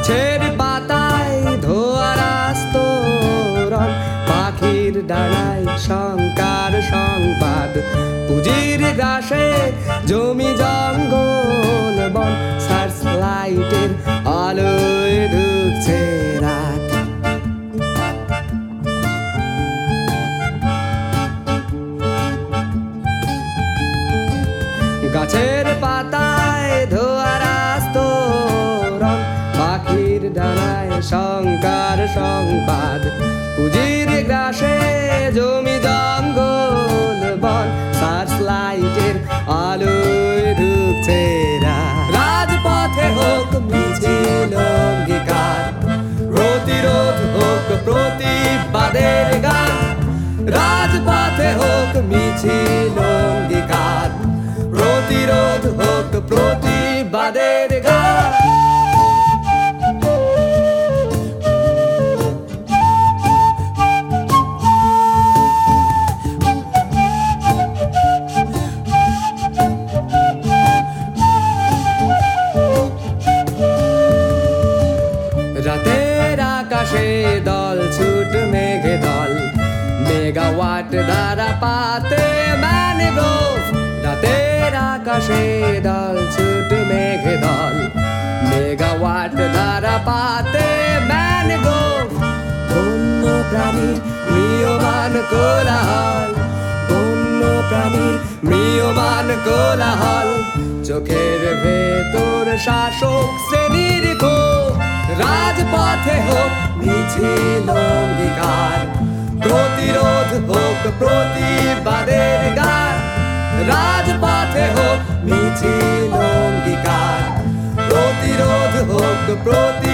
গাছের পাতায় আস্তরণ পাখির ডানায় শঙ্কার সংবাদ। পুজির গাছে জমি জঙ্গল বন, সার্চ লাইটের আলোয় শঙ্কার সংবাদ। পুজির গ্রাসে জমি জঙ্গল বন সার্চ লাইটের আলোয় ঢুকছে রাজপথে হোক মিছিল অঙ্গীকার, প্রতিরোধ হোক প্রতিবাদের গান। রাজপথে হোক মিছিল মেগাওয়াট দ্বারা পাতে ম্যানগো রাতের আকাশে দল ছুট মেঘে দল। মেগাওয়াট দ্বারা পাতে ম্যানগো বন্য প্রাণীর মৃয়মান কোলাহল। বন্য প্রাণীর মৃয়মান কোলাহল, চোখের ভেতর শাসক শ্রেণির ক্ষোভ রাজপথে হোক মিছিল অঙ্গীকার প্রতিরোধ হোক প্রতিবাদের গান রাজপথে হোক মিছিল অঙ্গীকার। প্রতিরোধ হোক প্রতিবাদের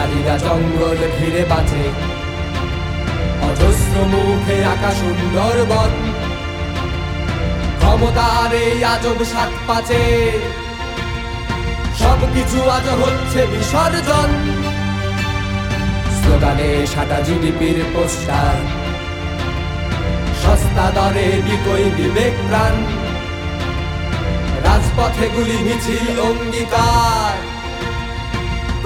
স্বপ্নচারীরা জঙ্গল ঘিরে বাঁচে। অজস্র মুখে আঁকা সুন্দর বন। ক্ষমতার এই আজব সাত পাচে। সবকিছু আজ হচ্ছে বিসর্জন। স্লোগানে সাদা জিডিপির পোস্টার। সস্তা দরে বিকই বিবেক প্রাণ। রাজপথে গুলি, মিছিল, অঙ্গীকার।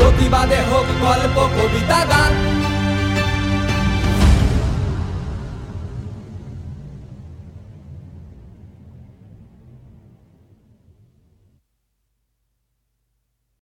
প্রতিবাদে হোক গল্প কবিতা গান।